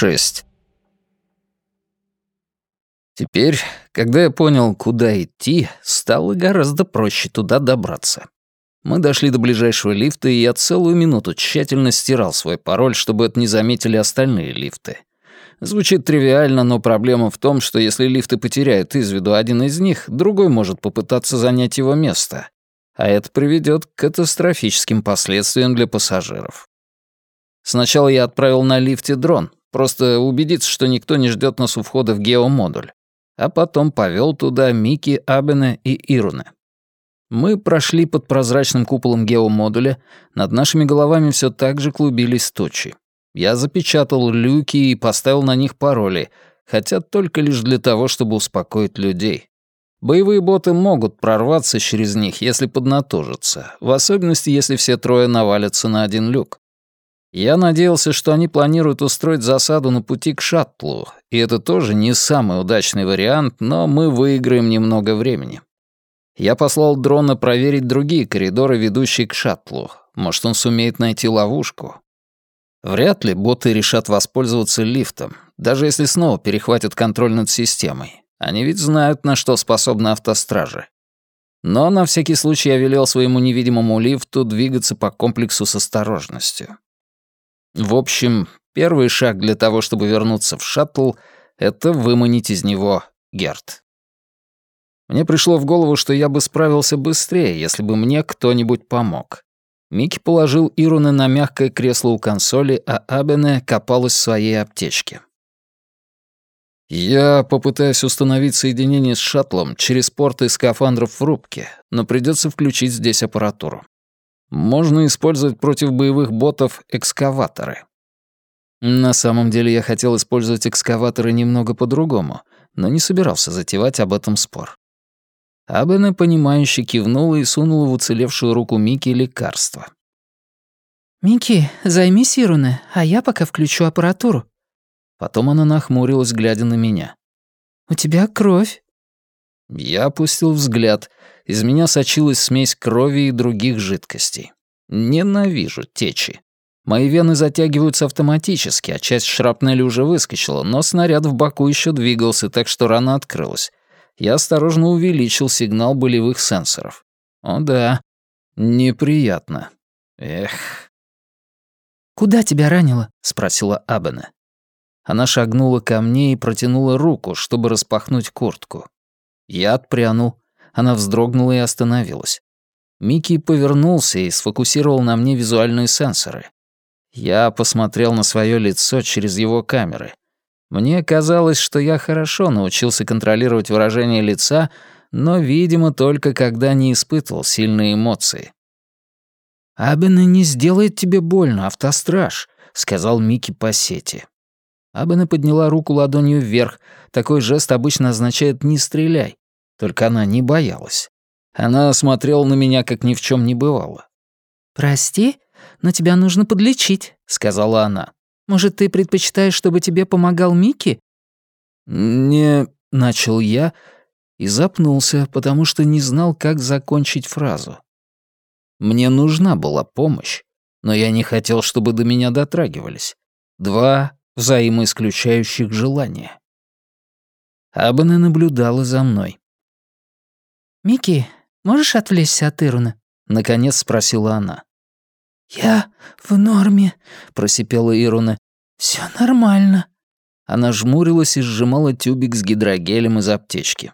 6. Теперь, когда я понял, куда идти, стало гораздо проще туда добраться. Мы дошли до ближайшего лифта, и я целую минуту тщательно стирал свой пароль, чтобы это не заметили остальные лифты. Звучит тривиально, но проблема в том, что если лифты потеряют из виду один из них, другой может попытаться занять его место. А это приведет к катастрофическим последствиям для пассажиров. Сначала я отправил на лифте дрон, просто убедиться, что никто не ждет нас у входа в геомодуль. А потом повел туда Мики, Абена и Ируне. Мы прошли под прозрачным куполом геомодуля, над нашими головами все так же клубились тучи. Я запечатал люки и поставил на них пароли, хотя только лишь для того, чтобы успокоить людей. Боевые боты могут прорваться через них, если поднатужатся, в особенности, если все трое навалятся на один люк. Я надеялся, что они планируют устроить засаду на пути к шаттлу, и это тоже не самый удачный вариант, но мы выиграем немного времени. Я послал дрона проверить другие коридоры, ведущие к шаттлу. Может, он сумеет найти ловушку. Вряд ли боты решат воспользоваться лифтом, даже если снова перехватят контроль над системой. Они ведь знают, на что способны автостражи. Но на всякий случай я велел своему невидимому лифту двигаться по комплексу с осторожностью. В общем, первый шаг для того, чтобы вернуться в шаттл, это выманить из него Герт. Мне пришло в голову, что я бы справился быстрее, если бы мне кто-нибудь помог. Микки положил Ируна на мягкое кресло у консоли, а Абене копалась в своей аптечке. «Я попытаюсь установить соединение с шаттлом через порты скафандров в рубке, но придется включить здесь аппаратуру. Можно использовать против боевых ботов экскаваторы». На самом деле я хотел использовать экскаваторы немного по-другому, но не собирался затевать об этом спор. Абена, понимающе кивнула и сунула в уцелевшую руку Мики лекарство. «Микки, займись Ируне, а я пока включу аппаратуру». Потом она нахмурилась, глядя на меня. «У тебя кровь». Я опустил взгляд. Из меня сочилась смесь крови и других жидкостей. Ненавижу течи. Мои вены затягиваются автоматически, а часть шрапнели уже выскочила, но снаряд в боку еще двигался, так что рана открылась я осторожно увеличил сигнал болевых сенсоров. О да, неприятно. Эх. «Куда тебя ранило?» — спросила Абена. Она шагнула ко мне и протянула руку, чтобы распахнуть куртку. Я отпрянул. Она вздрогнула и остановилась. Микки повернулся и сфокусировал на мне визуальные сенсоры. Я посмотрел на свое лицо через его камеры. Мне казалось, что я хорошо научился контролировать выражение лица, но, видимо, только когда не испытывал сильные эмоции. «Абена не сделает тебе больно, автостраж», — сказал Микки по сети. Абена подняла руку ладонью вверх. Такой жест обычно означает «не стреляй». Только она не боялась. Она смотрела на меня, как ни в чем не бывало. «Прости, но тебя нужно подлечить», — сказала она. Может, ты предпочитаешь, чтобы тебе помогал Микки?» «Не...» — начал я и запнулся, потому что не знал, как закончить фразу. Мне нужна была помощь, но я не хотел, чтобы до меня дотрагивались. Два взаимоисключающих желания. Абана наблюдала за мной. «Микки, можешь отвлечься от Ируна?» — наконец спросила она. «Я в норме», — просипела Ируна. Все нормально». Она жмурилась и сжимала тюбик с гидрогелем из аптечки.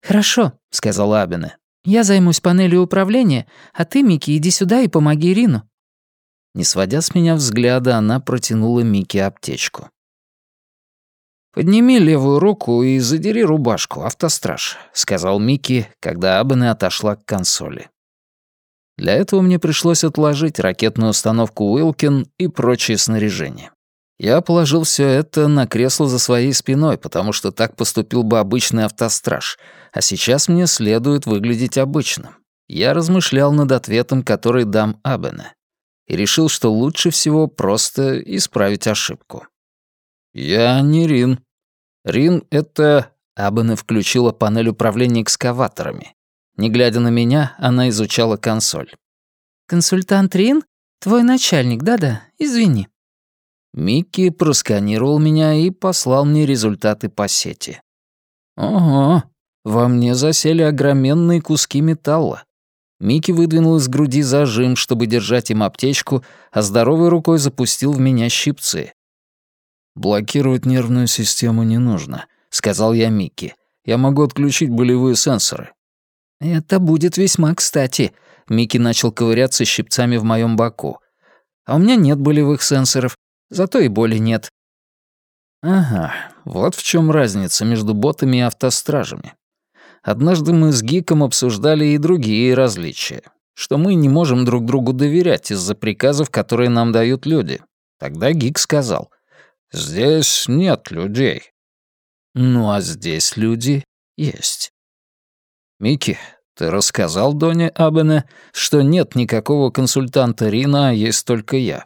«Хорошо», — сказала Абина. «Я займусь панелью управления, а ты, Микки, иди сюда и помоги Рину». Не сводя с меня взгляда, она протянула Микки аптечку. «Подними левую руку и задери рубашку, автостраж», — сказал Микки, когда Абена отошла к консоли. Для этого мне пришлось отложить ракетную установку Уилкин и прочее снаряжение. Я положил все это на кресло за своей спиной, потому что так поступил бы обычный автостраж, а сейчас мне следует выглядеть обычным. Я размышлял над ответом, который дам Абене, и решил, что лучше всего просто исправить ошибку. «Я не Рин. Рин — это...» Абене включила панель управления экскаваторами. Не глядя на меня, она изучала консоль. «Консультант Рин? Твой начальник, да-да, извини». Микки просканировал меня и послал мне результаты по сети. Ого, во мне засели огроменные куски металла. Микки выдвинул из груди зажим, чтобы держать им аптечку, а здоровой рукой запустил в меня щипцы. «Блокировать нервную систему не нужно», — сказал я Микки. «Я могу отключить болевые сенсоры». «Это будет весьма кстати», — Микки начал ковыряться щипцами в моем боку. «А у меня нет болевых сенсоров, зато и боли нет». «Ага, вот в чем разница между ботами и автостражами. Однажды мы с Гиком обсуждали и другие различия, что мы не можем друг другу доверять из-за приказов, которые нам дают люди. Тогда Гик сказал, «Здесь нет людей». Ну а здесь люди есть. Микки, ты рассказал Доне Абене, что нет никакого консультанта Рина, а есть только я.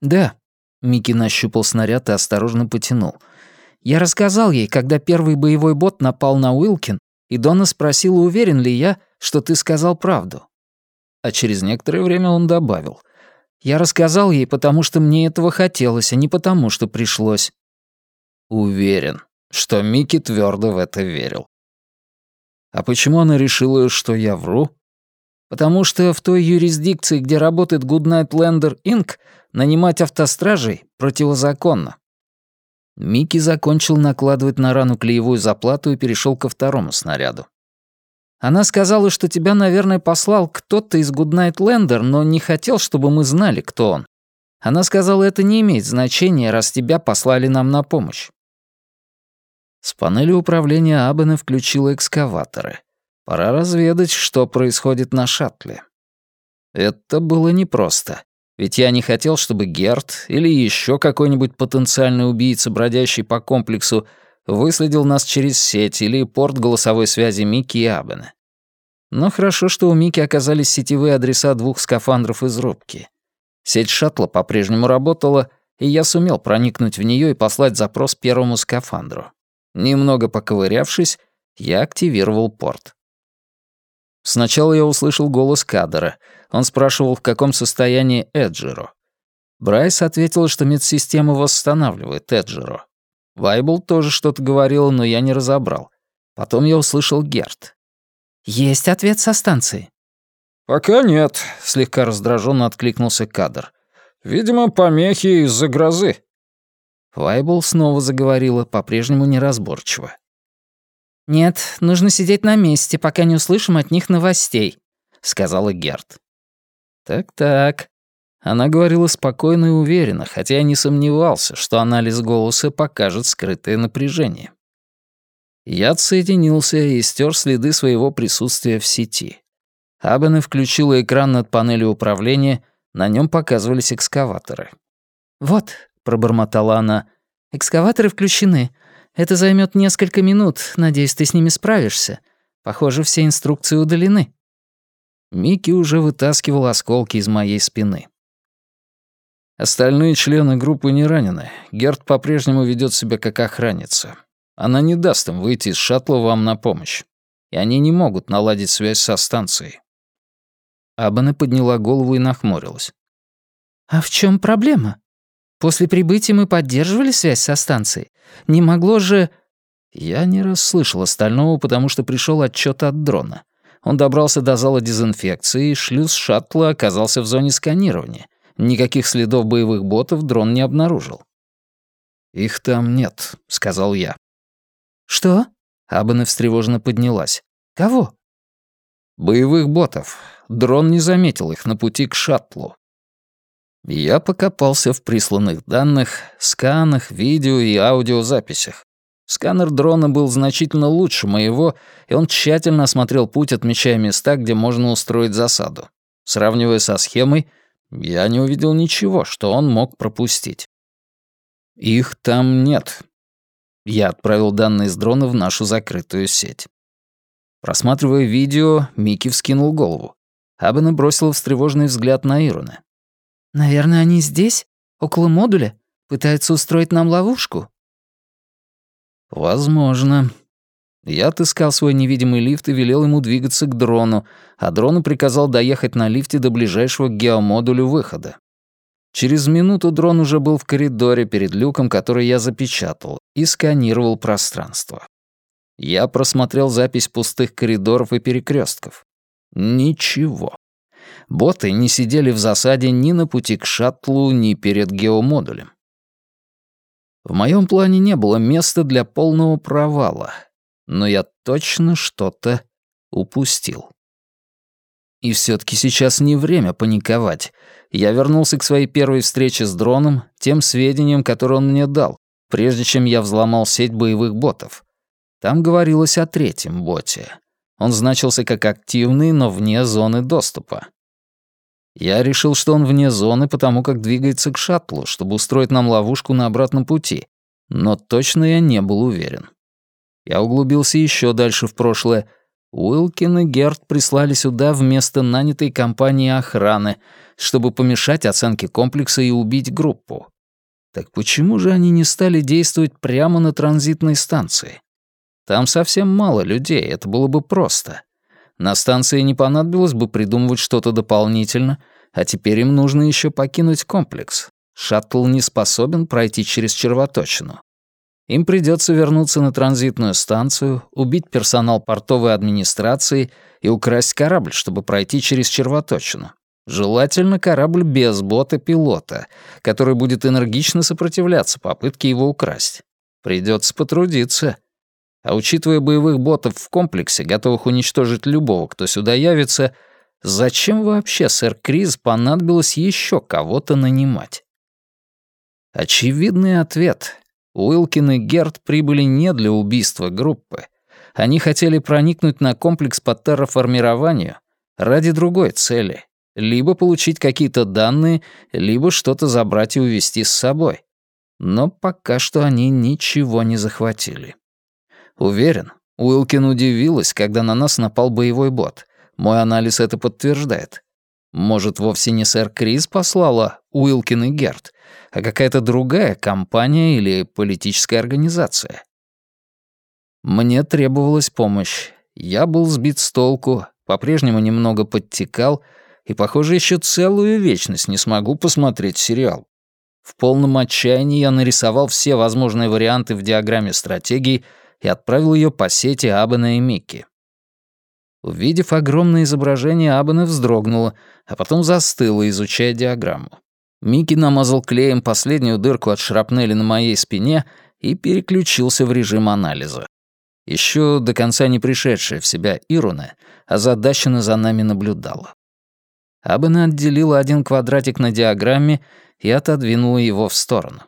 Да. Микки нащупал снаряд и осторожно потянул — я рассказал ей, когда первый боевой бот напал на Уилкин, и Дона спросила, уверен ли я, что ты сказал правду. А через некоторое время он добавил. Я рассказал ей, потому что мне этого хотелось, а не потому, что пришлось. Уверен, что Микки твердо в это верил. А почему она решила, что я вру? Потому что в той юрисдикции, где работает Goodnight Lander Inc., нанимать автостражей противозаконно. Микки закончил накладывать на рану клеевую заплату и перешел ко второму снаряду. «Она сказала, что тебя, наверное, послал кто-то из Goodnight Lander, но не хотел, чтобы мы знали, кто он. Она сказала, это не имеет значения, раз тебя послали нам на помощь». С панели управления Абена включила экскаваторы. Пора разведать, что происходит на шаттле. Это было непросто. Ведь я не хотел, чтобы Герт или еще какой-нибудь потенциальный убийца, бродящий по комплексу, выследил нас через сеть или порт голосовой связи Микки и Абена. Но хорошо, что у Микки оказались сетевые адреса двух скафандров из рубки. Сеть шаттла по-прежнему работала, и я сумел проникнуть в нее и послать запрос первому скафандру. Немного поковырявшись, я активировал порт. Сначала я услышал голос Кадера. Он спрашивал, в каком состоянии Эджеро. Брайс ответил, что медсистема восстанавливает Эджеро. Вайбл тоже что-то говорил, но я не разобрал. Потом я услышал Герт. «Есть ответ со станции?» «Пока нет», — слегка раздраженно откликнулся Кадр. «Видимо, помехи из-за грозы». Вайбл снова заговорила, по-прежнему неразборчиво. «Нет, нужно сидеть на месте, пока не услышим от них новостей», — сказала Герт. «Так-так». Она говорила спокойно и уверенно, хотя я не сомневался, что анализ голоса покажет скрытое напряжение. Я отсоединился и стер следы своего присутствия в сети. Абене включила экран над панелью управления, на нем показывались экскаваторы. «Вот», — пробормотала она, — «экскаваторы включены. Это займет несколько минут. Надеюсь, ты с ними справишься. Похоже, все инструкции удалены». Микки уже вытаскивал осколки из моей спины. Остальные члены группы не ранены. Герт по-прежнему ведет себя как охранница. Она не даст им выйти из шаттла вам на помощь. И они не могут наладить связь со станцией. Абана подняла голову и нахмурилась. «А в чем проблема? После прибытия мы поддерживали связь со станцией. Не могло же...» Я не расслышал остального, потому что пришел отчет от дрона. Он добрался до зала дезинфекции, и шлюз шаттла оказался в зоне сканирования. Никаких следов боевых ботов дрон не обнаружил. «Их там нет», — сказал я. «Что?» — Абана встревоженно поднялась. «Кого?» «Боевых ботов. Дрон не заметил их на пути к шаттлу. Я покопался в присланных данных, сканах, видео и аудиозаписях. Сканер дрона был значительно лучше моего, и он тщательно осмотрел путь, отмечая места, где можно устроить засаду. Сравнивая со схемой, я не увидел ничего, что он мог пропустить. Их там нет. Я отправил данные с дрона в нашу закрытую сеть. Просматривая видео, Микки вскинул голову. Абена бросила встревоженный взгляд на Ирона. «Наверное, они здесь? Около модуля? Пытаются устроить нам ловушку?» «Возможно». Я отыскал свой невидимый лифт и велел ему двигаться к дрону, а дрону приказал доехать на лифте до ближайшего к геомодулю выхода. Через минуту дрон уже был в коридоре перед люком, который я запечатал, и сканировал пространство. Я просмотрел запись пустых коридоров и перекрестков. Ничего. Боты не сидели в засаде ни на пути к шаттлу, ни перед геомодулем. В моем плане не было места для полного провала, но я точно что-то упустил. И все таки сейчас не время паниковать. Я вернулся к своей первой встрече с дроном, тем сведениям, которые он мне дал, прежде чем я взломал сеть боевых ботов. Там говорилось о третьем боте. Он значился как активный, но вне зоны доступа. Я решил, что он вне зоны, потому как двигается к шаттлу, чтобы устроить нам ловушку на обратном пути. Но точно я не был уверен. Я углубился еще дальше в прошлое. Уилкин и Герт прислали сюда вместо нанятой компании охраны, чтобы помешать оценке комплекса и убить группу. Так почему же они не стали действовать прямо на транзитной станции? Там совсем мало людей, это было бы просто. На станции не понадобилось бы придумывать что-то дополнительно, а теперь им нужно еще покинуть комплекс. Шаттл не способен пройти через червоточину. Им придется вернуться на транзитную станцию, убить персонал портовой администрации и украсть корабль, чтобы пройти через червоточину. Желательно корабль без бота-пилота, который будет энергично сопротивляться попытке его украсть. Придется потрудиться. А учитывая боевых ботов в комплексе, готовых уничтожить любого, кто сюда явится, зачем вообще сэр Криз понадобилось еще кого-то нанимать? Очевидный ответ. Уилкин и Герт прибыли не для убийства группы. Они хотели проникнуть на комплекс по терраформированию ради другой цели. Либо получить какие-то данные, либо что-то забрать и увезти с собой. Но пока что они ничего не захватили. Уверен, Уилкин удивилась, когда на нас напал боевой бот. Мой анализ это подтверждает. Может, вовсе не сэр Крис послала Уилкин и Герт, а какая-то другая компания или политическая организация. Мне требовалась помощь. Я был сбит с толку, по-прежнему немного подтекал, и, похоже, еще целую вечность не смогу посмотреть сериал. В полном отчаянии я нарисовал все возможные варианты в диаграмме стратегии — и отправил ее по сети Абена и Микки. Увидев огромное изображение, Абена вздрогнула, а потом застыла, изучая диаграмму. Микки намазал клеем последнюю дырку от шрапнели на моей спине и переключился в режим анализа. Еще до конца не пришедшая в себя Ируна озадаченно за нами наблюдала. Абена отделила один квадратик на диаграмме и отодвинула его в сторону.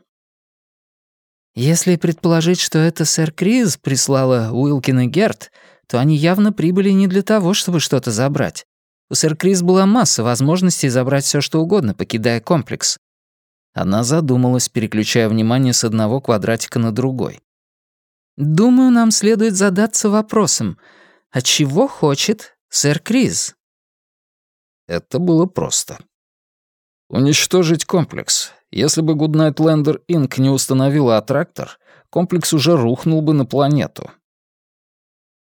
Если предположить, что это сэр Криз прислала Уилкин и Герт, то они явно прибыли не для того, чтобы что-то забрать. У сэр Криз была масса возможностей забрать все, что угодно, покидая комплекс. Она задумалась, переключая внимание с одного квадратика на другой. «Думаю, нам следует задаться вопросом, а чего хочет сэр Криз?» Это было просто. Уничтожить комплекс. Если бы Goodnight Lander Inc. не установила аттрактор, комплекс уже рухнул бы на планету.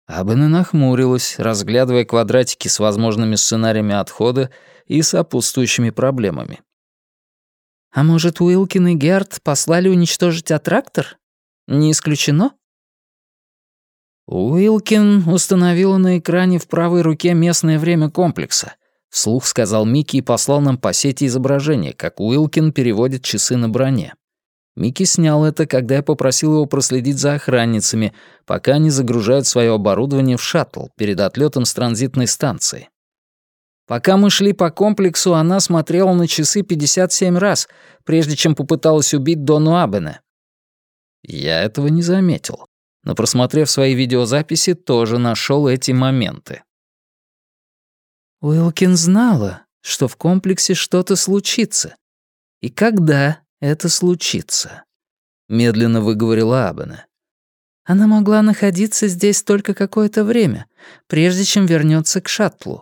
Абена нахмурилась, разглядывая квадратики с возможными сценариями отхода и сопутствующими проблемами. «А может, Уилкин и Герт послали уничтожить аттрактор? Не исключено?» Уилкин установила на экране в правой руке местное время комплекса, Вслух сказал Микки и послал нам по сети изображение, как Уилкин переводит часы на броне. Микки снял это, когда я попросил его проследить за охранницами, пока они загружают свое оборудование в шаттл перед отлетом с транзитной станции. Пока мы шли по комплексу, она смотрела на часы 57 раз, прежде чем попыталась убить Дону Абене. Я этого не заметил, но, просмотрев свои видеозаписи, тоже нашел эти моменты. Уилкин знала, что в комплексе что-то случится. И когда это случится? Медленно выговорила Абена. Она могла находиться здесь только какое-то время, прежде чем вернется к шаттлу.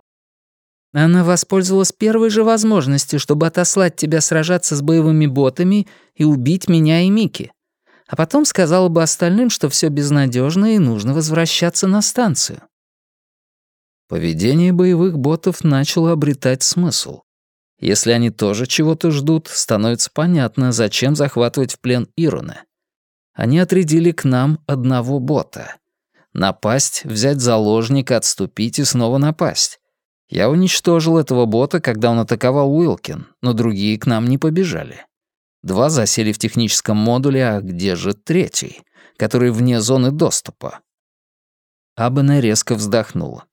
Она воспользовалась первой же возможностью, чтобы отослать тебя сражаться с боевыми ботами и убить меня и Мики. А потом сказала бы остальным, что все безнадежно и нужно возвращаться на станцию. Поведение боевых ботов начало обретать смысл. Если они тоже чего-то ждут, становится понятно, зачем захватывать в плен Ирона. Они отрядили к нам одного бота. Напасть, взять заложника, отступить и снова напасть. Я уничтожил этого бота, когда он атаковал Уилкин, но другие к нам не побежали. Два засели в техническом модуле, а где же третий, который вне зоны доступа? Абена резко вздохнула.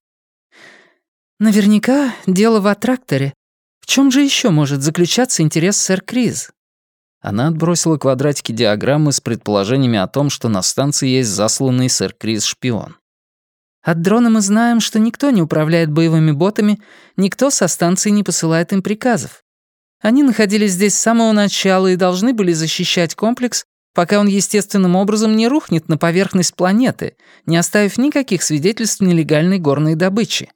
«Наверняка дело в аттракторе. В чем же еще может заключаться интерес сэр Криз?» Она отбросила квадратики диаграммы с предположениями о том, что на станции есть засланный сэр Криз шпион. «От дрона мы знаем, что никто не управляет боевыми ботами, никто со станции не посылает им приказов. Они находились здесь с самого начала и должны были защищать комплекс, пока он естественным образом не рухнет на поверхность планеты, не оставив никаких свидетельств нелегальной горной добычи.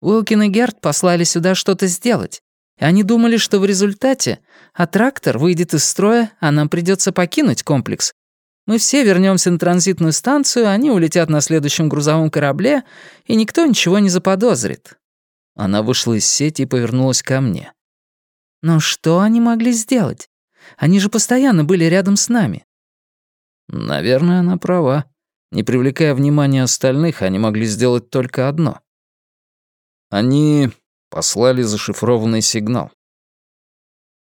Уилкин и Герт послали сюда что-то сделать, они думали, что в результате аттрактор выйдет из строя, а нам придется покинуть комплекс. Мы все вернемся на транзитную станцию, они улетят на следующем грузовом корабле, и никто ничего не заподозрит». Она вышла из сети и повернулась ко мне. «Но что они могли сделать? Они же постоянно были рядом с нами». Наверное, она права. Не привлекая внимания остальных, они могли сделать только одно. Они послали зашифрованный сигнал.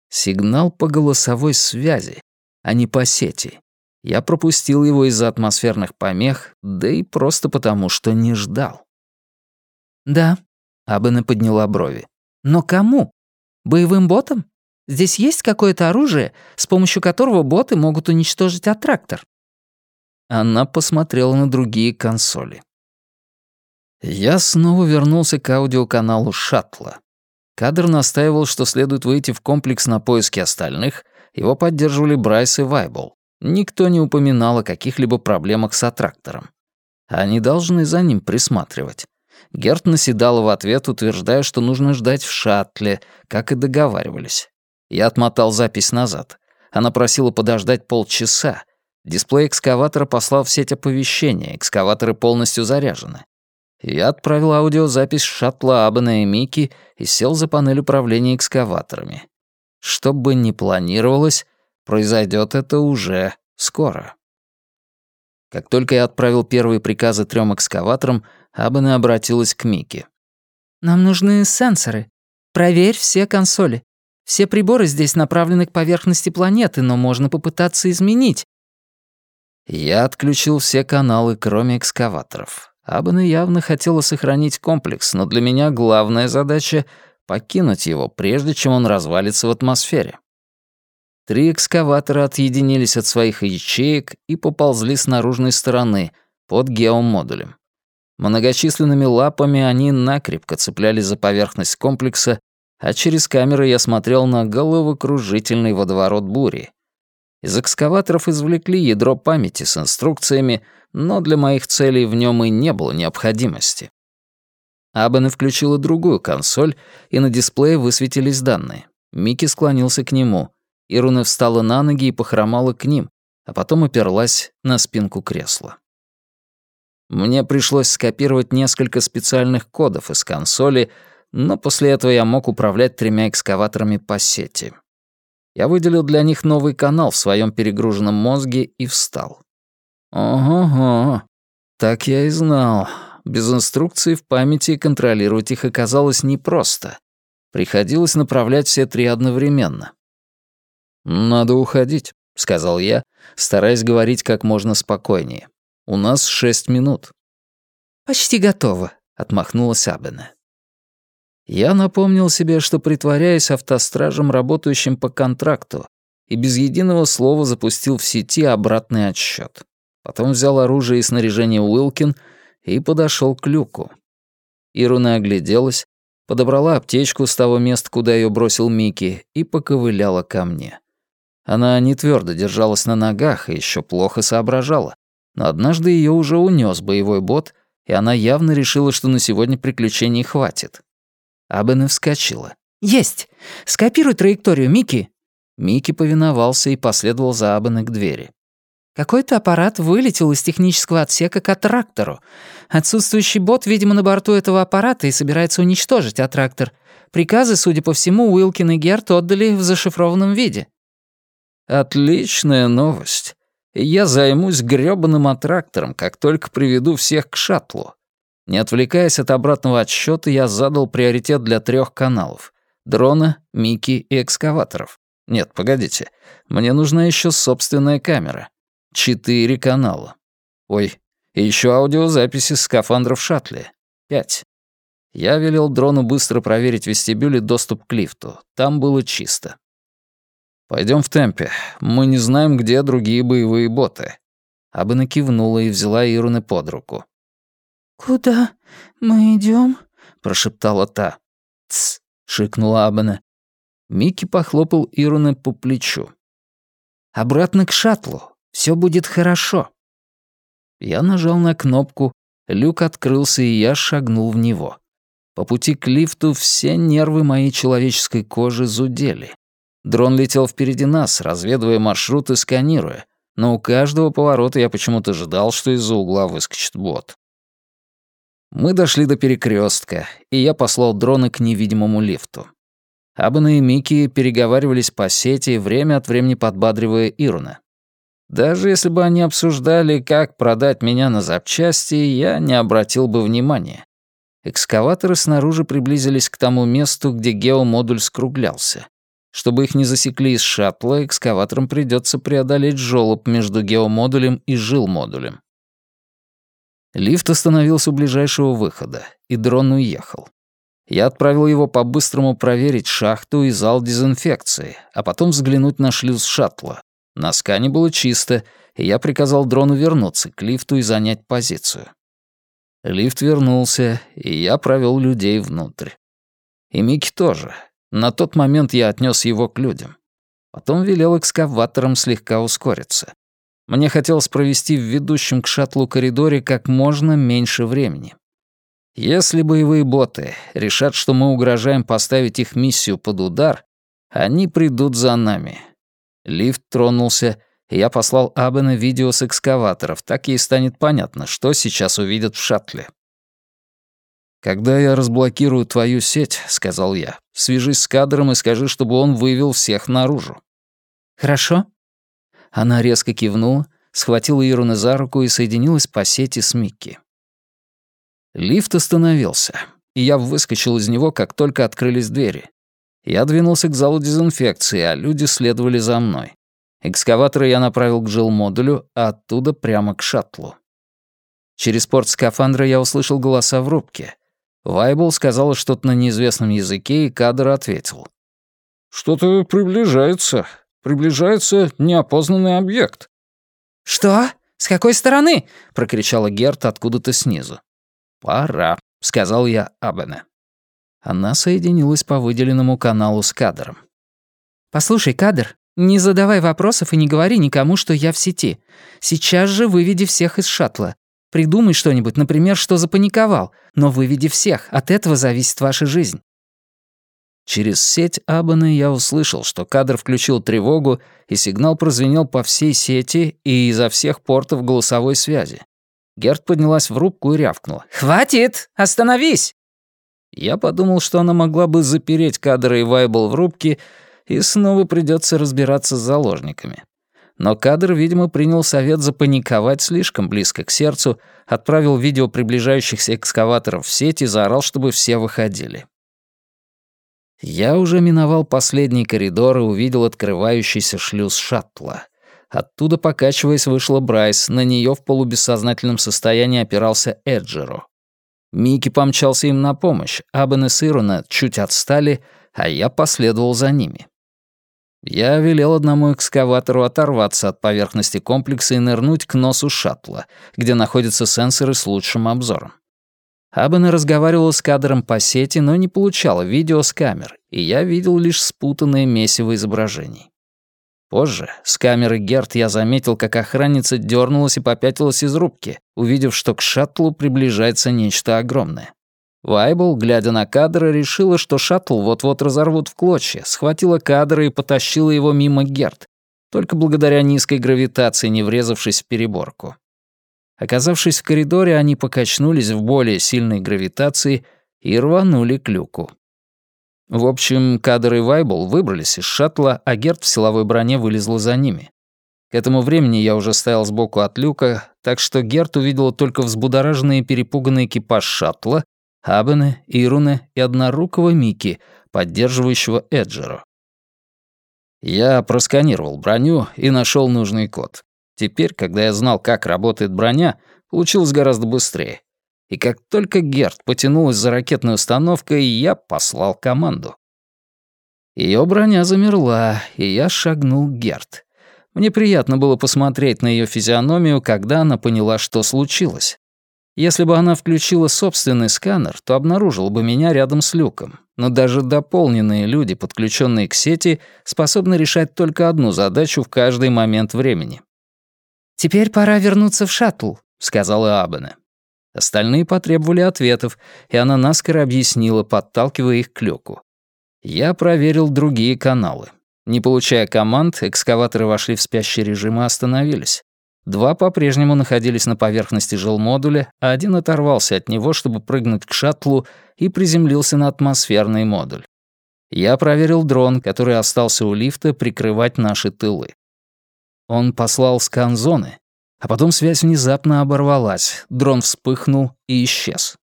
Сигнал по голосовой связи, а не по сети. Я пропустил его из-за атмосферных помех, да и просто потому, что не ждал. «Да», — Абена подняла брови. «Но кому? Боевым ботам? Здесь есть какое-то оружие, с помощью которого боты могут уничтожить аттрактор?» Она посмотрела на другие консоли. Я снова вернулся к аудиоканалу «Шаттла». Кадр настаивал, что следует выйти в комплекс на поиски остальных, его поддерживали Брайс и Вайбл. Никто не упоминал о каких-либо проблемах с аттрактором. Они должны за ним присматривать. Герт наседала в ответ, утверждая, что нужно ждать в шаттле, как и договаривались. Я отмотал запись назад. Она просила подождать полчаса. Дисплей экскаватора послал в сеть оповещения, экскаваторы полностью заряжены. Я отправил аудиозапись шаттла Абана и Мики и сел за панель управления экскаваторами. Что бы ни планировалось, произойдет это уже скоро. Как только я отправил первые приказы трем экскаваторам, Абана обратилась к Мике. «Нам нужны сенсоры. Проверь все консоли. Все приборы здесь направлены к поверхности планеты, но можно попытаться изменить». Я отключил все каналы, кроме экскаваторов. Абана явно хотела сохранить комплекс, но для меня главная задача — покинуть его, прежде чем он развалится в атмосфере. Три экскаватора отъединились от своих ячеек и поползли с наружной стороны, под геомодулем. Многочисленными лапами они накрепко цеплялись за поверхность комплекса, а через камеры я смотрел на головокружительный водоворот бури. Из экскаваторов извлекли ядро памяти с инструкциями, но для моих целей в нем и не было необходимости. Абена включила другую консоль, и на дисплее высветились данные. Микки склонился к нему. Ируна встала на ноги и похромала к ним, а потом оперлась на спинку кресла. Мне пришлось скопировать несколько специальных кодов из консоли, но после этого я мог управлять тремя экскаваторами по сети. Я выделил для них новый канал в своем перегруженном мозге и встал. Ого-го, так я и знал. Без инструкции в памяти контролировать их оказалось непросто. Приходилось направлять все три одновременно. «Надо уходить», — сказал я, стараясь говорить как можно спокойнее. «У нас шесть минут». «Почти готово», — отмахнулась Абена. Я напомнил себе, что притворяюсь автостражем, работающим по контракту, и без единого слова запустил в сети обратный отсчет. Потом взял оружие и снаряжение Уилкин и подошел к люку. Ируна огляделась, подобрала аптечку с того места, куда ее бросил Микки, и поковыляла ко мне. Она не твердо держалась на ногах и еще плохо соображала. Но однажды ее уже унес боевой бот, и она явно решила, что на сегодня приключений хватит. Абена вскочила. «Есть! Скопируй траекторию, Микки!» Микки повиновался и последовал за Абеной к двери. Какой-то аппарат вылетел из технического отсека к аттрактору. Отсутствующий бот, видимо, на борту этого аппарата и собирается уничтожить аттрактор. Приказы, судя по всему, Уилкин и Герт отдали в зашифрованном виде. Отличная новость. Я займусь грёбаным аттрактором, как только приведу всех к шаттлу. Не отвлекаясь от обратного отсчета, я задал приоритет для трех каналов — дрона, Мики и экскаваторов. Нет, погодите, мне нужна еще собственная камера. Четыре канала. Ой, и еще аудиозаписи скафандров шаттле. Пять. Я велел дрону быстро проверить в вестибюле доступ к лифту. Там было чисто. Пойдем в темпе. Мы не знаем, где другие боевые боты». Абена кивнула и взяла Ируны под руку. «Куда мы идем? прошептала та. «Тсс», — шикнула Абена. Микки похлопал Ируны по плечу. «Обратно к шаттлу. Все будет хорошо». Я нажал на кнопку, люк открылся, и я шагнул в него. По пути к лифту все нервы моей человеческой кожи зудели. Дрон летел впереди нас, разведывая маршрут и сканируя, но у каждого поворота я почему-то ждал, что из-за угла выскочит бот. Мы дошли до перекрестка, и я послал дрона к невидимому лифту. Абана и Микки переговаривались по сети, время от времени подбадривая Ируна. Даже если бы они обсуждали, как продать меня на запчасти, я не обратил бы внимания. Экскаваторы снаружи приблизились к тому месту, где геомодуль скруглялся. Чтобы их не засекли из шаттла, экскаваторам придется преодолеть жёлоб между геомодулем и жилмодулем. Лифт остановился у ближайшего выхода, и дрон уехал. Я отправил его по-быстрому проверить шахту и зал дезинфекции, а потом взглянуть на шлюз шаттла. На скане было чисто, и я приказал дрону вернуться к лифту и занять позицию. Лифт вернулся, и я провел людей внутрь. И Микки тоже. На тот момент я отнес его к людям. Потом велел экскаваторам слегка ускориться. Мне хотелось провести в ведущем к шаттлу коридоре как можно меньше времени. Если боевые боты решат, что мы угрожаем поставить их миссию под удар, они придут за нами, Лифт тронулся, и я послал Абена видео с экскаваторов, так ей станет понятно, что сейчас увидят в шаттле. «Когда я разблокирую твою сеть», — сказал я, — «свяжись с кадром и скажи, чтобы он вывел всех наружу». «Хорошо». Она резко кивнула, схватила Ируна за руку и соединилась по сети с Микки. Лифт остановился, и я выскочил из него, как только открылись двери. Я двинулся к залу дезинфекции, а люди следовали за мной. Экскаваторы я направил к жилмодулю, а оттуда прямо к шаттлу. Через порт скафандра я услышал голоса в рубке. Вайбл сказала что-то на неизвестном языке, и кадр ответил. «Что-то приближается. Приближается неопознанный объект». «Что? С какой стороны?» — прокричала Герт откуда-то снизу. «Пора», — сказал я Абене. Она соединилась по выделенному каналу с кадром. «Послушай, кадр, не задавай вопросов и не говори никому, что я в сети. Сейчас же выведи всех из шаттла. Придумай что-нибудь, например, что запаниковал, но выведи всех, от этого зависит ваша жизнь». Через сеть Абана я услышал, что кадр включил тревогу, и сигнал прозвенел по всей сети и изо всех портов голосовой связи. Герт поднялась в рубку и рявкнула. «Хватит! Остановись!» Я подумал, что она могла бы запереть кадры и Вайбл в рубке, и снова придется разбираться с заложниками. Но кадр, видимо, принял совет запаниковать слишком близко к сердцу, отправил видео приближающихся экскаваторов в сеть и заорал, чтобы все выходили. Я уже миновал последний коридор и увидел открывающийся шлюз шаттла. Оттуда, покачиваясь, вышла Брайс, на нее в полубессознательном состоянии опирался Эджеро. Микки помчался им на помощь, Абен и Сируна чуть отстали, а я последовал за ними. Я велел одному экскаватору оторваться от поверхности комплекса и нырнуть к носу шаттла, где находятся сенсоры с лучшим обзором. Абен разговаривал с кадром по сети, но не получала видео с камер, и я видел лишь спутанное месиво изображений. Позже, с камеры Герт я заметил, как охранница дернулась и попятилась из рубки, увидев, что к шаттлу приближается нечто огромное. Вайбл, глядя на кадры, решила, что шаттл вот-вот разорвут в клочья, схватила кадры и потащила его мимо Герт. только благодаря низкой гравитации, не врезавшись в переборку. Оказавшись в коридоре, они покачнулись в более сильной гравитации и рванули к люку. В общем, Кадр и Вайбл выбрались из шаттла, а Герт в силовой броне вылезла за ними. К этому времени я уже стоял сбоку от люка, так что Герт увидела только взбудораженный и перепуганный экипаж шаттла, Абене, Ируне и однорукого Мики, поддерживающего Эджеру. Я просканировал броню и нашел нужный код. Теперь, когда я знал, как работает броня, получилось гораздо быстрее. И как только Герт потянулась за ракетной установкой, я послал команду. Ее броня замерла, и я шагнул к Герт. Мне приятно было посмотреть на ее физиономию, когда она поняла, что случилось. Если бы она включила собственный сканер, то обнаружила бы меня рядом с люком. Но даже дополненные люди, подключенные к сети, способны решать только одну задачу в каждый момент времени. «Теперь пора вернуться в шаттл», — сказала Абене. Остальные потребовали ответов, и она наскоро объяснила, подталкивая их к люку. Я проверил другие каналы. Не получая команд, экскаваторы вошли в спящий режим и остановились. Два по-прежнему находились на поверхности жилмодуля, а один оторвался от него, чтобы прыгнуть к шаттлу, и приземлился на атмосферный модуль. Я проверил дрон, который остался у лифта прикрывать наши тылы. Он послал скан зоны, а потом связь внезапно оборвалась, дрон вспыхнул и исчез.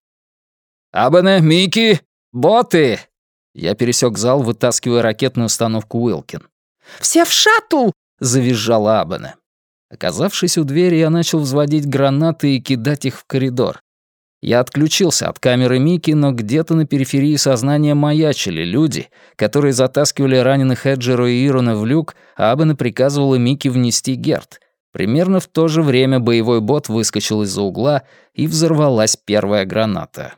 «Абане, Микки, боты!» Я пересек зал, вытаскивая ракетную установку Уилкин. «Все в шаттл!» — завизжала Абане. Оказавшись у двери, я начал взводить гранаты и кидать их в коридор. Я отключился от камеры Мики, но где-то на периферии сознания маячили люди, которые затаскивали раненых Эджеру и Ирона в люк, а Абена приказывала Мики внести Герт. Примерно в то же время боевой бот выскочил из-за угла, и взорвалась первая граната.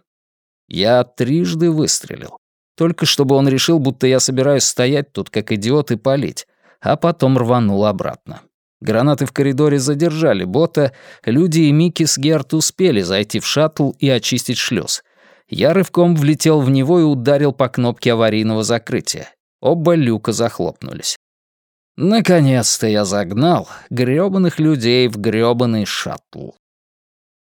Я трижды выстрелил. Только чтобы он решил, будто я собираюсь стоять тут, как идиот, и палить, а потом рванул обратно. Гранаты в коридоре задержали бота, люди и Микки с Герт успели зайти в шаттл и очистить шлюз. Я рывком влетел в него и ударил по кнопке аварийного закрытия. Оба люка захлопнулись. Наконец-то я загнал грёбаных людей в грёбаный шаттл.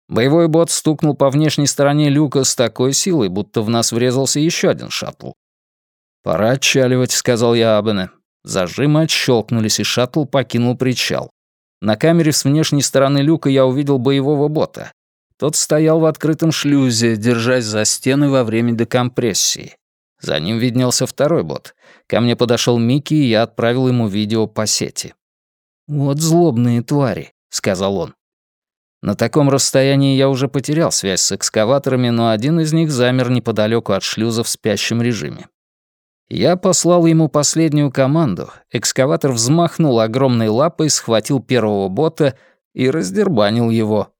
Боевой бот стукнул по внешней стороне люка с такой силой, будто в нас врезался еще один шаттл. «Пора отчаливать», — сказал я Абене. Зажимы отщелкнулись, и шаттл покинул причал. На камере с внешней стороны люка я увидел боевого бота. Тот стоял в открытом шлюзе, держась за стены во время декомпрессии. За ним виднелся второй бот. Ко мне подошел Микки, и я отправил ему видео по сети. «Вот злобные твари», — сказал он. На таком расстоянии я уже потерял связь с экскаваторами, но один из них замер неподалеку от шлюза в спящем режиме. Я послал ему последнюю команду. Экскаватор взмахнул огромной лапой, схватил первого бота и раздербанил его.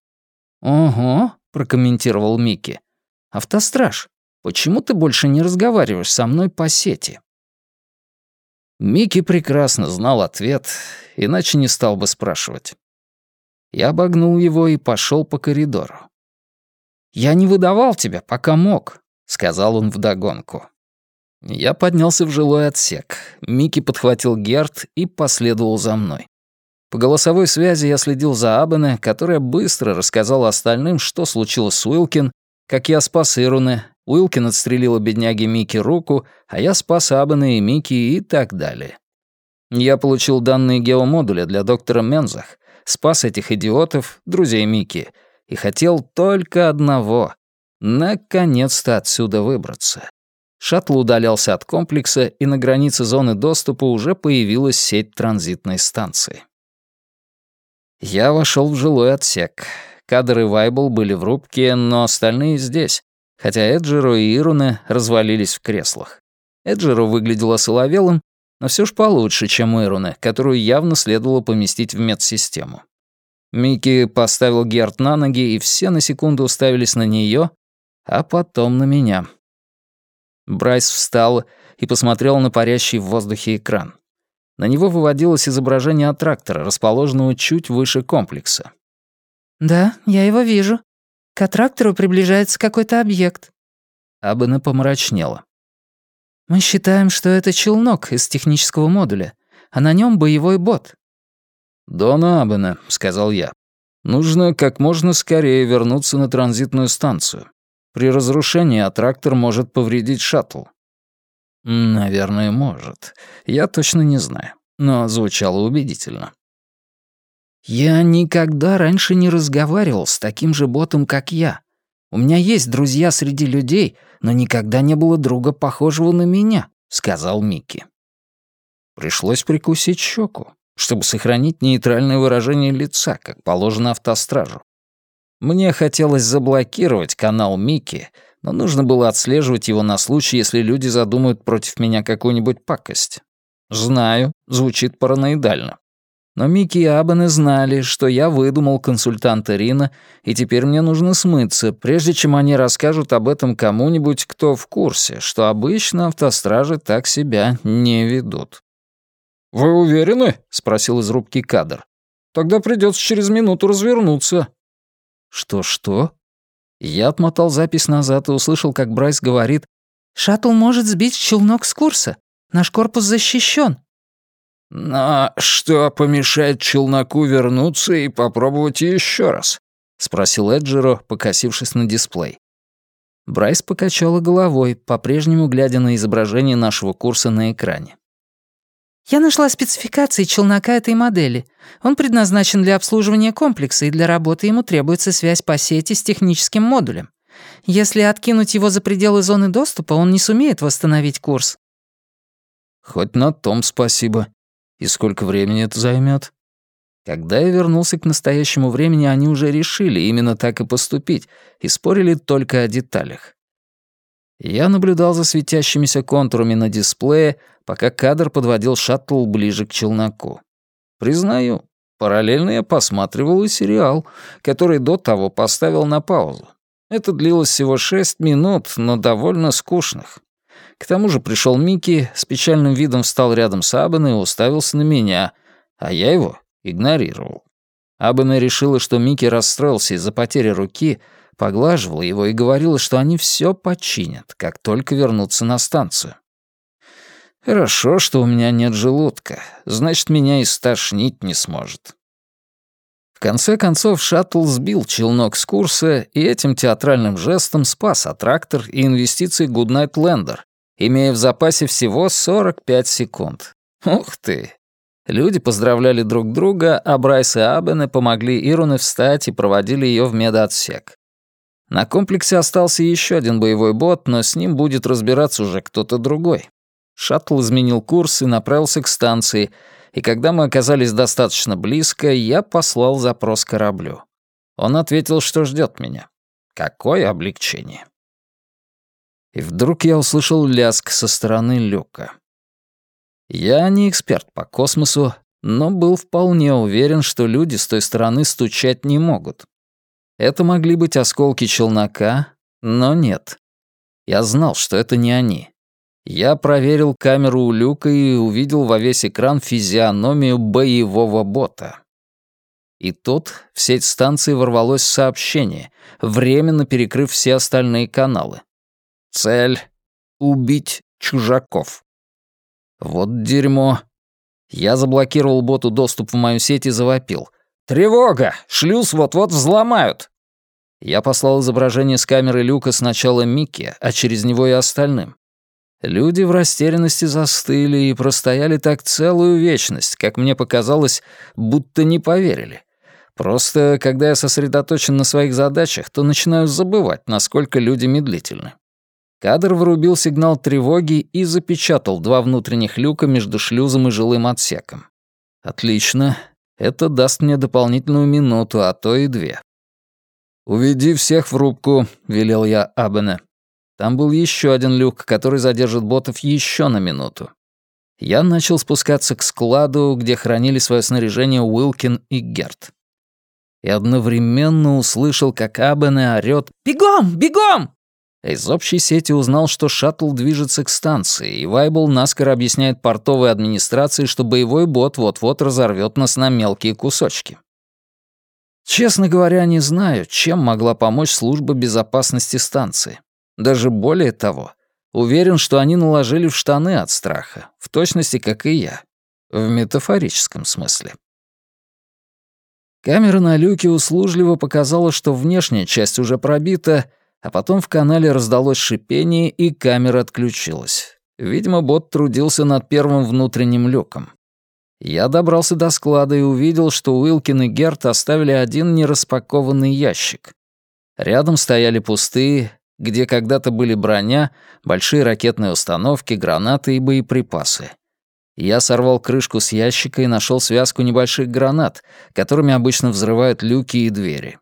«Ого», — прокомментировал Микки. «Автостраж, почему ты больше не разговариваешь со мной по сети?» Микки прекрасно знал ответ, иначе не стал бы спрашивать. Я обогнул его и пошел по коридору. «Я не выдавал тебя, пока мог», — сказал он вдогонку. Я поднялся в жилой отсек. Микки подхватил Герт и последовал за мной. По голосовой связи я следил за Абене, которая быстро рассказала остальным, что случилось с Уилкин, как я спас Ируне, Уилкин отстрелила бедняге Микки руку, а я спас Абене и Микки и так далее. Я получил данные геомодуля для доктора Мензах, спас этих идиотов, друзей Микки, и хотел только одного — наконец-то отсюда выбраться. Шаттл удалялся от комплекса, и на границе зоны доступа уже появилась сеть транзитной станции. Я вошел в жилой отсек. Кадр и Вайбл были в рубке, но остальные здесь, хотя Эджеро и Ируне развалились в креслах. Эджеро выглядела соловелым, но все ж получше, чем Ируне, которую явно следовало поместить в медсистему. Микки поставил Герт на ноги, и все на секунду уставились на нее, а потом на меня. Брайс встал и посмотрел на парящий в воздухе экран. На него выводилось изображение аттрактора, расположенного чуть выше комплекса. «Да, я его вижу. К аттрактору приближается какой-то объект». Абена помрачнела. «Мы считаем, что это челнок из технического модуля, а на нем боевой бот. «Дона Абена», — сказал я. «Нужно как можно скорее вернуться на транзитную станцию. При разрушении аттрактор может повредить шаттл». «Наверное, может. Я точно не знаю. Но звучало убедительно». «Я никогда раньше не разговаривал с таким же ботом, как я. У меня есть друзья среди людей, но никогда не было друга, похожего на меня», — сказал Микки. Пришлось прикусить щеку чтобы сохранить нейтральное выражение лица, как положено автостражу. Мне хотелось заблокировать канал Микки, но нужно было отслеживать его на случай, если люди задумают против меня какую-нибудь пакость. Знаю, звучит параноидально. Но Микки и Абаны знали, что я выдумал консультанта Рина, и теперь мне нужно смыться, прежде чем они расскажут об этом кому-нибудь, кто в курсе, что обычно автостражи так себя не ведут. «Вы уверены?» — спросил из рубки кадр. «Тогда придется через минуту развернуться». «Что-что?» Я отмотал запись назад и услышал, как Брайс говорит, «Шаттл может сбить челнок с курса. Наш корпус защищен. «Но что помешает челноку вернуться и попробовать еще раз?» — спросил Эджеро, покосившись на дисплей. Брайс покачала головой, по-прежнему глядя на изображение нашего курса на экране. Я нашла спецификации челнока этой модели. Он предназначен для обслуживания комплекса, и для работы ему требуется связь по сети с техническим модулем. Если откинуть его за пределы зоны доступа, он не сумеет восстановить курс. Хоть на том спасибо. И сколько времени это займет? Когда я вернулся к настоящему времени, они уже решили именно так и поступить и спорили только о деталях. Я наблюдал за светящимися контурами на дисплее, пока кадр подводил шаттл ближе к челноку. Признаю, параллельно я посматривал и сериал, который до того поставил на паузу. Это длилось всего шесть минут, но довольно скучных. К тому же пришел Микки, с печальным видом встал рядом с Абеной и уставился на меня, а я его игнорировал. Абена решила, что Микки расстроился из-за потери руки, поглаживала его и говорила, что они все починят, как только вернутся на станцию. Хорошо, что у меня нет желудка, значит, меня и стошнить не сможет. В конце концов, шаттл сбил челнок с курса и этим театральным жестом спас аттрактор и инвестиции Goodnight Lander, имея в запасе всего 45 секунд. Ух ты! Люди поздравляли друг друга, а Брайс и Абене помогли Ируне встать и проводили ее в медотсек. На комплексе остался еще один боевой бот, но с ним будет разбираться уже кто-то другой. Шаттл изменил курс и направился к станции, и когда мы оказались достаточно близко, я послал запрос кораблю. Он ответил, что ждет меня. Какое облегчение. И вдруг я услышал ляск со стороны люка. Я не эксперт по космосу, но был вполне уверен, что люди с той стороны стучать не могут. Это могли быть осколки челнока, но нет. Я знал, что это не они. Я проверил камеру у люка и увидел во весь экран физиономию боевого бота. И тут в сеть станции ворвалось сообщение, временно перекрыв все остальные каналы. Цель — убить чужаков. Вот дерьмо. Я заблокировал боту доступ в мою сеть и завопил. «Тревога! Шлюз вот-вот взломают!» Я послал изображение с камеры люка сначала Микки, а через него и остальным. Люди в растерянности застыли и простояли так целую вечность, как мне показалось, будто не поверили. Просто, когда я сосредоточен на своих задачах, то начинаю забывать, насколько люди медлительны. Кадр вырубил сигнал тревоги и запечатал два внутренних люка между шлюзом и жилым отсеком. Отлично. Это даст мне дополнительную минуту, а то и две. «Уведи всех в рубку», — велел я Абене. Там был еще один люк, который задержит ботов еще на минуту. Я начал спускаться к складу, где хранили свое снаряжение Уилкин и Герт. И одновременно услышал, как Абене орёт «Бегом! Бегом!» Из общей сети узнал, что шаттл движется к станции, и Вайбл наскоро объясняет портовой администрации, что боевой бот вот-вот разорвет нас на мелкие кусочки. Честно говоря, не знаю, чем могла помочь служба безопасности станции. Даже более того, уверен, что они наложили в штаны от страха, в точности, как и я. В метафорическом смысле. Камера на люке услужливо показала, что внешняя часть уже пробита, а потом в канале раздалось шипение, и камера отключилась. Видимо, бот трудился над первым внутренним люком. Я добрался до склада и увидел, что Уилкин и Герт оставили один нераспакованный ящик. Рядом стояли пустые, где когда-то были броня, большие ракетные установки, гранаты и боеприпасы. Я сорвал крышку с ящика и нашел связку небольших гранат, которыми обычно взрывают люки и двери.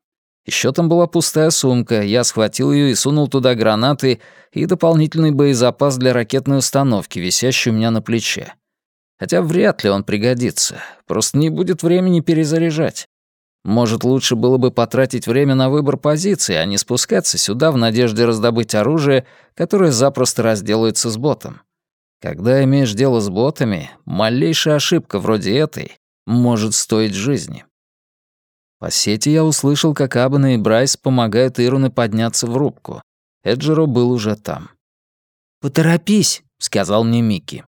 Еще там была пустая сумка, я схватил ее и сунул туда гранаты и дополнительный боезапас для ракетной установки, висящий у меня на плече. Хотя вряд ли он пригодится. Просто не будет времени перезаряжать. Может, лучше было бы потратить время на выбор позиции, а не спускаться сюда в надежде раздобыть оружие, которое запросто разделается с ботом. Когда имеешь дело с ботами, малейшая ошибка вроде этой может стоить жизни. По сети я услышал, как Абана и Брайс помогают Ируне подняться в рубку. Эджеро был уже там. «Поторопись», — сказал мне Микки.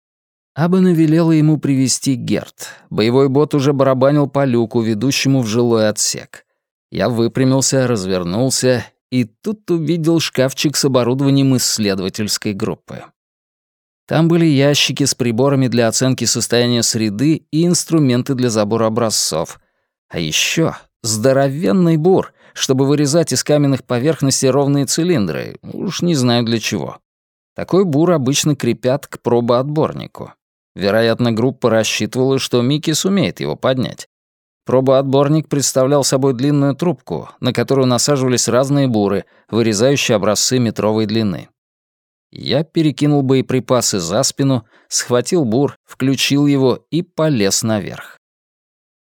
Абана велела ему привести Герт. Боевой бот уже барабанил по люку, ведущему в жилой отсек. Я выпрямился, развернулся и тут увидел шкафчик с оборудованием исследовательской группы. Там были ящики с приборами для оценки состояния среды и инструменты для забора образцов. А еще здоровенный бур, чтобы вырезать из каменных поверхностей ровные цилиндры, уж не знаю для чего. Такой бур обычно крепят к пробоотборнику. Вероятно, группа рассчитывала, что Микки сумеет его поднять. Пробоотборник представлял собой длинную трубку, на которую насаживались разные буры, вырезающие образцы метровой длины. Я перекинул боеприпасы за спину, схватил бур, включил его и полез наверх.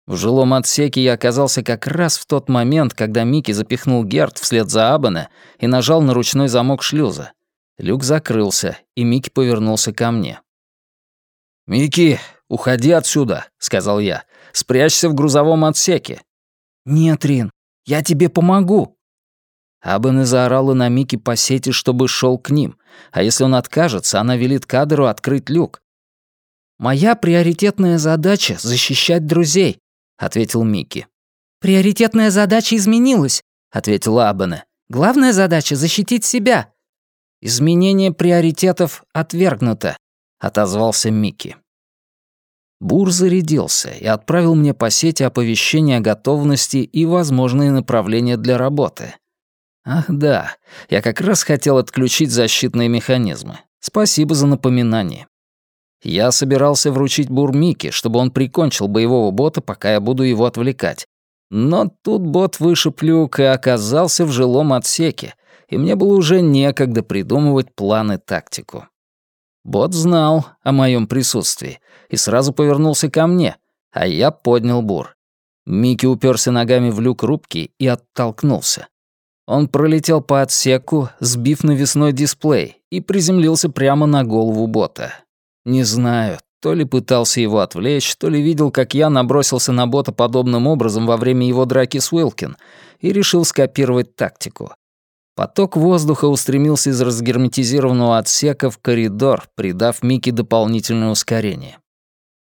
В жилом отсеке я оказался как раз в тот момент, когда Микки запихнул Герт вслед за Абана и нажал на ручной замок шлюза. Люк закрылся, и Микки повернулся ко мне. «Микки, уходи отсюда», — сказал я. «Спрячься в грузовом отсеке». «Нет, Рин, я тебе помогу». Абен заорала на Микки по сети, чтобы шел к ним, а если он откажется, она велит кадру открыть люк. «Моя приоритетная задача — защищать друзей», — ответил Микки. «Приоритетная задача изменилась», — ответила Абена. «Главная задача — защитить себя». «Изменение приоритетов отвергнуто», отозвался Микки. Бур зарядился и отправил мне по сети оповещение о готовности и возможные направления для работы. Ах да, я как раз хотел отключить защитные механизмы. Спасибо за напоминание. Я собирался вручить Бур Микки, чтобы он прикончил боевого бота, пока я буду его отвлекать. Но тут бот вышиб люк и оказался в жилом отсеке, и мне было уже некогда придумывать планы тактику. Бот знал о моем присутствии и сразу повернулся ко мне, а я поднял бур. Микки уперся ногами в люк рубки и оттолкнулся. Он пролетел по отсеку, сбив навесной дисплей, и приземлился прямо на голову бота. Не знаю, то ли пытался его отвлечь, то ли видел, как я набросился на бота подобным образом во время его драки с Уилкин и решил скопировать тактику. Поток воздуха устремился из разгерметизированного отсека в коридор, придав Микки дополнительное ускорение.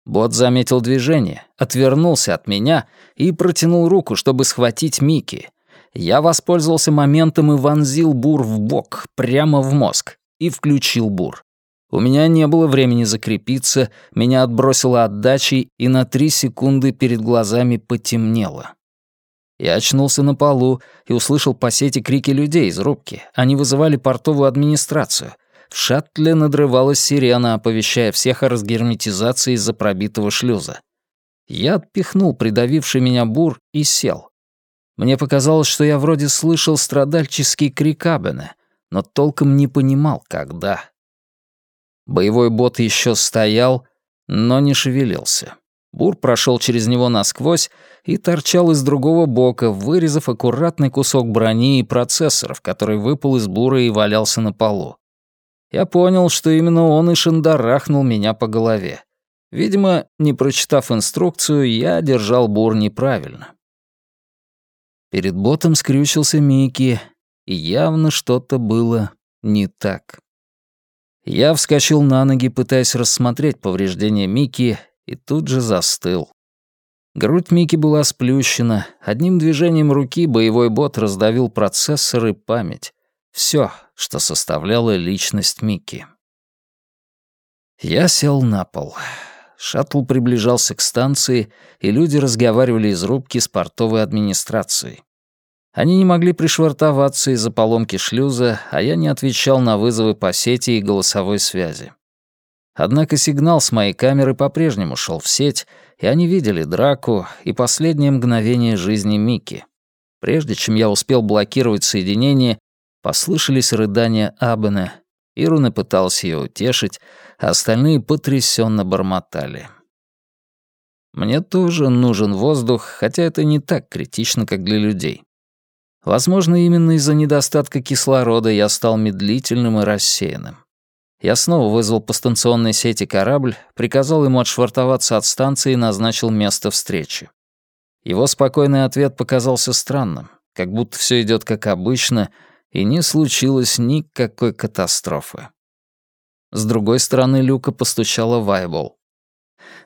Бот заметил движение, отвернулся от меня и протянул руку, чтобы схватить Микки. Я воспользовался моментом и вонзил бур в бок, прямо в мозг, и включил бур. У меня не было времени закрепиться, меня отбросило отдачей, и на три секунды перед глазами потемнело. Я очнулся на полу и услышал по сети крики людей из рубки. Они вызывали портовую администрацию. В шаттле надрывалась сирена, оповещая всех о разгерметизации из-за пробитого шлюза. Я отпихнул придавивший меня бур и сел. Мне показалось, что я вроде слышал страдальческий крик Абена, но толком не понимал, когда. Боевой бот еще стоял, но не шевелился. Бур прошел через него насквозь и торчал из другого бока, вырезав аккуратный кусок брони и процессоров, который выпал из бура и валялся на полу. Я понял, что именно он и шандарахнул меня по голове. Видимо, не прочитав инструкцию, я держал бур неправильно. Перед ботом скрючился Микки, и явно что-то было не так. Я вскочил на ноги, пытаясь рассмотреть повреждения Микки, и тут же застыл. Грудь Мики была сплющена. Одним движением руки боевой бот раздавил процессор и память. Все, что составляло личность Мики. Я сел на пол. Шаттл приближался к станции, и люди разговаривали из рубки с портовой администрацией. Они не могли пришвартоваться из-за поломки шлюза, а я не отвечал на вызовы по сети и голосовой связи. Однако сигнал с моей камеры по-прежнему шел в сеть, и они видели драку и последнее мгновение жизни Микки. Прежде чем я успел блокировать соединение, послышались рыдания Абена. Ируна пытался ее утешить, а остальные потрясенно бормотали. Мне тоже нужен воздух, хотя это не так критично, как для людей. Возможно, именно из-за недостатка кислорода я стал медлительным и рассеянным. Я снова вызвал по станционной сети корабль, приказал ему отшвартоваться от станции и назначил место встречи. Его спокойный ответ показался странным, как будто все идет как обычно, и не случилось никакой катастрофы. С другой стороны люка постучала Вайбол.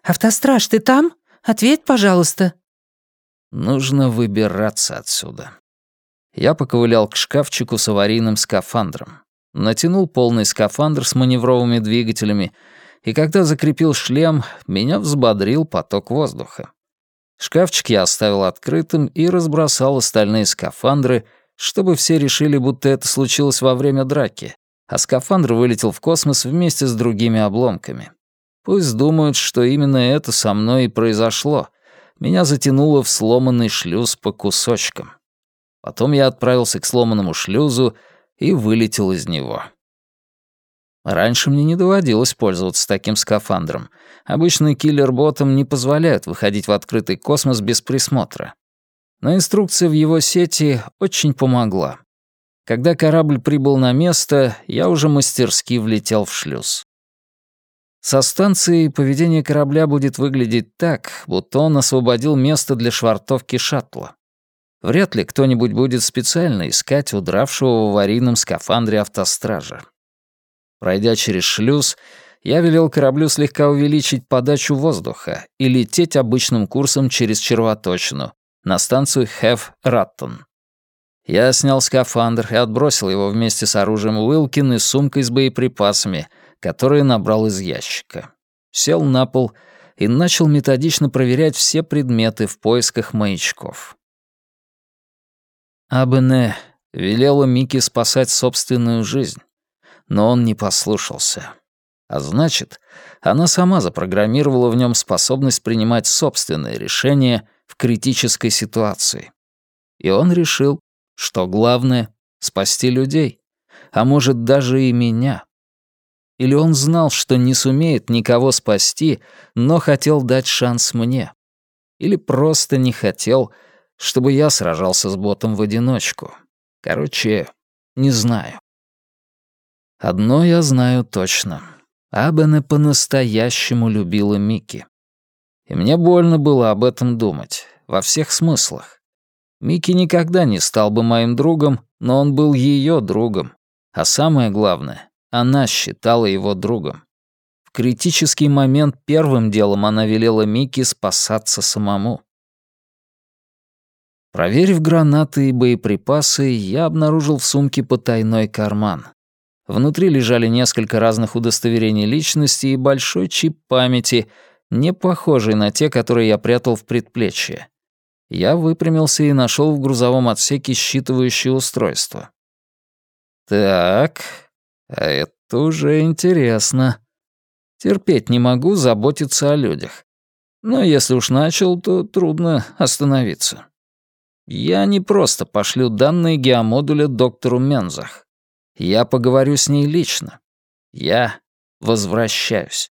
«Автостраж, ты там? Ответь, пожалуйста». Нужно выбираться отсюда. Я поковылял к шкафчику с аварийным скафандром натянул полный скафандр с маневровыми двигателями, и когда закрепил шлем, меня взбодрил поток воздуха. Шкафчик я оставил открытым и разбросал остальные скафандры, чтобы все решили, будто это случилось во время драки, а скафандр вылетел в космос вместе с другими обломками. Пусть думают, что именно это со мной и произошло. Меня затянуло в сломанный шлюз по кусочкам. Потом я отправился к сломанному шлюзу и вылетел из него. Раньше мне не доводилось пользоваться таким скафандром. Обычно киллер-ботам не позволяют выходить в открытый космос без присмотра. Но инструкция в его сети очень помогла. Когда корабль прибыл на место, я уже мастерски влетел в шлюз. Со станции поведение корабля будет выглядеть так, будто он освободил место для швартовки шаттла. Вряд ли кто-нибудь будет специально искать удравшего в аварийном скафандре автостража. Пройдя через шлюз, я велел кораблю слегка увеличить подачу воздуха и лететь обычным курсом через червоточину на станцию Хеф-Раттон. Я снял скафандр и отбросил его вместе с оружием Уилкин и сумкой с боеприпасами, которые набрал из ящика. Сел на пол и начал методично проверять все предметы в поисках маячков. Абене велела Микки спасать собственную жизнь, но он не послушался. А значит, она сама запрограммировала в нем способность принимать собственные решения в критической ситуации. И он решил, что главное — спасти людей, а может, даже и меня. Или он знал, что не сумеет никого спасти, но хотел дать шанс мне. Или просто не хотел, чтобы я сражался с ботом в одиночку. Короче, не знаю. Одно я знаю точно. Абене по-настоящему любила Микки. И мне больно было об этом думать, во всех смыслах. Микки никогда не стал бы моим другом, но он был ее другом. А самое главное, она считала его другом. В критический момент первым делом она велела Микки спасаться самому. Проверив гранаты и боеприпасы, я обнаружил в сумке потайной карман. Внутри лежали несколько разных удостоверений личности и большой чип памяти, не похожий на те, которые я прятал в предплечье. Я выпрямился и нашел в грузовом отсеке считывающее устройство. Так, а это уже интересно. Терпеть не могу заботиться о людях. Но если уж начал, то трудно остановиться. Я не просто пошлю данные геомодуля доктору Мензах. Я поговорю с ней лично. Я возвращаюсь.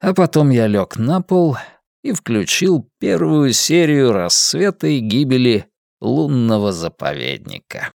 А потом я лег на пол и включил первую серию рассвета и гибели лунного заповедника.